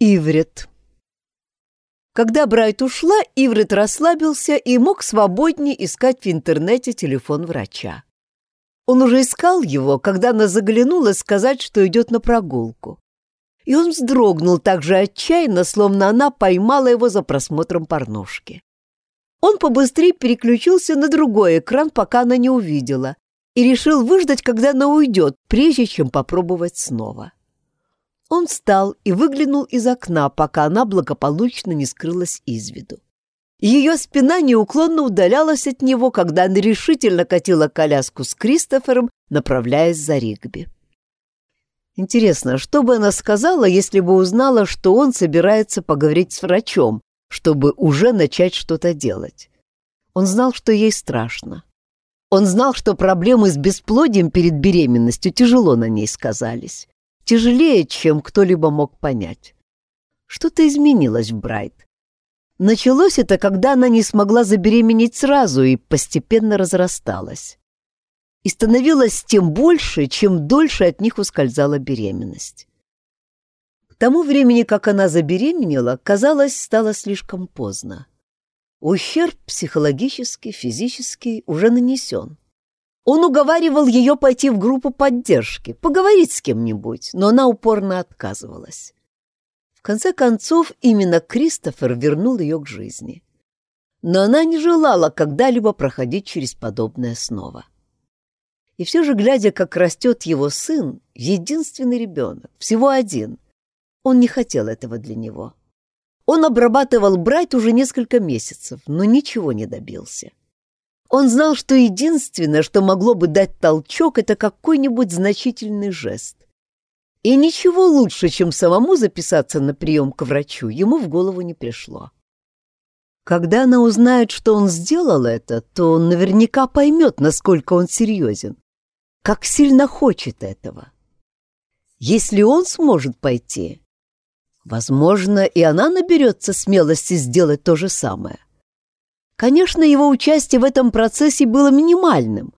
Иврит. Когда Брайт ушла, Иврит расслабился и мог свободнее искать в интернете телефон врача. Он уже искал его, когда она заглянула сказать, что идет на прогулку. И он вздрогнул так же отчаянно, словно она поймала его за просмотром порнушки. Он побыстрее переключился на другой экран, пока она не увидела, и решил выждать, когда она уйдет, прежде чем попробовать снова. Он встал и выглянул из окна, пока она благополучно не скрылась из виду. Ее спина неуклонно удалялась от него, когда она решительно катила коляску с Кристофером, направляясь за Ригби. Интересно, что бы она сказала, если бы узнала, что он собирается поговорить с врачом, чтобы уже начать что-то делать? Он знал, что ей страшно. Он знал, что проблемы с бесплодием перед беременностью тяжело на ней сказались тяжелее, чем кто-либо мог понять. Что-то изменилось в Брайт. Началось это, когда она не смогла забеременеть сразу и постепенно разрасталась. И становилось тем больше, чем дольше от них ускользала беременность. К тому времени, как она забеременела, казалось, стало слишком поздно. Ущерб психологический, физический уже нанесен. Он уговаривал ее пойти в группу поддержки, поговорить с кем-нибудь, но она упорно отказывалась. В конце концов, именно Кристофер вернул ее к жизни. Но она не желала когда-либо проходить через подобное снова. И все же, глядя, как растет его сын, единственный ребенок, всего один, он не хотел этого для него. Он обрабатывал Брайт уже несколько месяцев, но ничего не добился. Он знал, что единственное, что могло бы дать толчок, это какой-нибудь значительный жест. И ничего лучше, чем самому записаться на прием к врачу, ему в голову не пришло. Когда она узнает, что он сделал это, то он наверняка поймет, насколько он серьезен, как сильно хочет этого. Если он сможет пойти, возможно, и она наберется смелости сделать то же самое. Конечно, его участие в этом процессе было минимальным.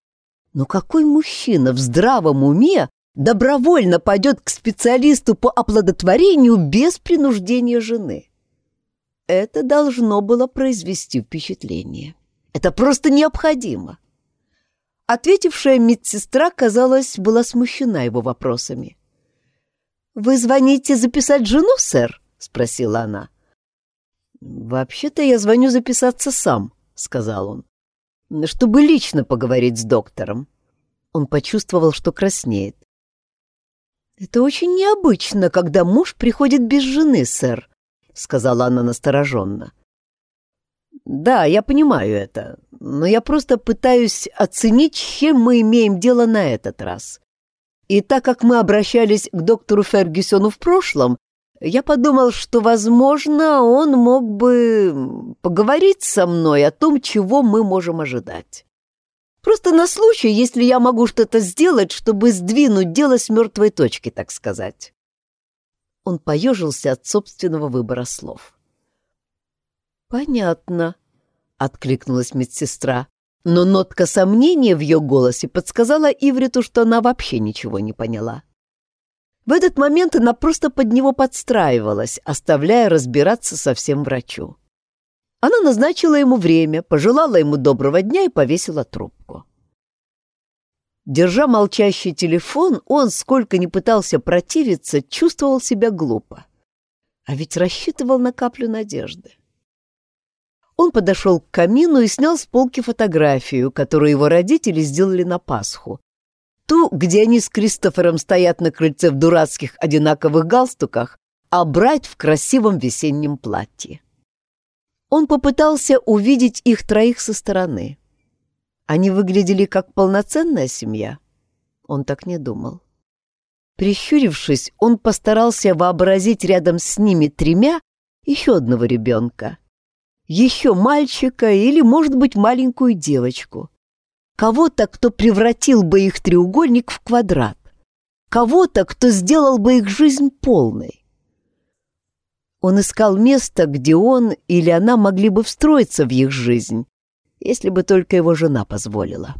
Но какой мужчина в здравом уме добровольно пойдет к специалисту по оплодотворению без принуждения жены? Это должно было произвести впечатление. Это просто необходимо. Ответившая медсестра, казалось, была смущена его вопросами. «Вы звоните записать жену, сэр?» — спросила она. «Вообще-то я звоню записаться сам», — сказал он, — «чтобы лично поговорить с доктором». Он почувствовал, что краснеет. «Это очень необычно, когда муж приходит без жены, сэр», — сказала она настороженно. «Да, я понимаю это, но я просто пытаюсь оценить, чем мы имеем дело на этот раз. И так как мы обращались к доктору Фергюсону в прошлом, я подумал, что, возможно, он мог бы поговорить со мной о том, чего мы можем ожидать. Просто на случай, если я могу что-то сделать, чтобы сдвинуть дело с мертвой точки, так сказать. Он поежился от собственного выбора слов. «Понятно», — откликнулась медсестра, но нотка сомнения в ее голосе подсказала Ивриту, что она вообще ничего не поняла. В этот момент она просто под него подстраивалась, оставляя разбираться со всем врачу. Она назначила ему время, пожелала ему доброго дня и повесила трубку. Держа молчащий телефон, он, сколько ни пытался противиться, чувствовал себя глупо. А ведь рассчитывал на каплю надежды. Он подошел к камину и снял с полки фотографию, которую его родители сделали на Пасху, ту, где они с Кристофером стоят на крыльце в дурацких одинаковых галстуках, а брать в красивом весеннем платье. Он попытался увидеть их троих со стороны. Они выглядели как полноценная семья. Он так не думал. Прищурившись, он постарался вообразить рядом с ними тремя еще одного ребенка. Еще мальчика или, может быть, маленькую девочку. Кого-то, кто превратил бы их треугольник в квадрат. Кого-то, кто сделал бы их жизнь полной. Он искал место, где он или она могли бы встроиться в их жизнь, если бы только его жена позволила.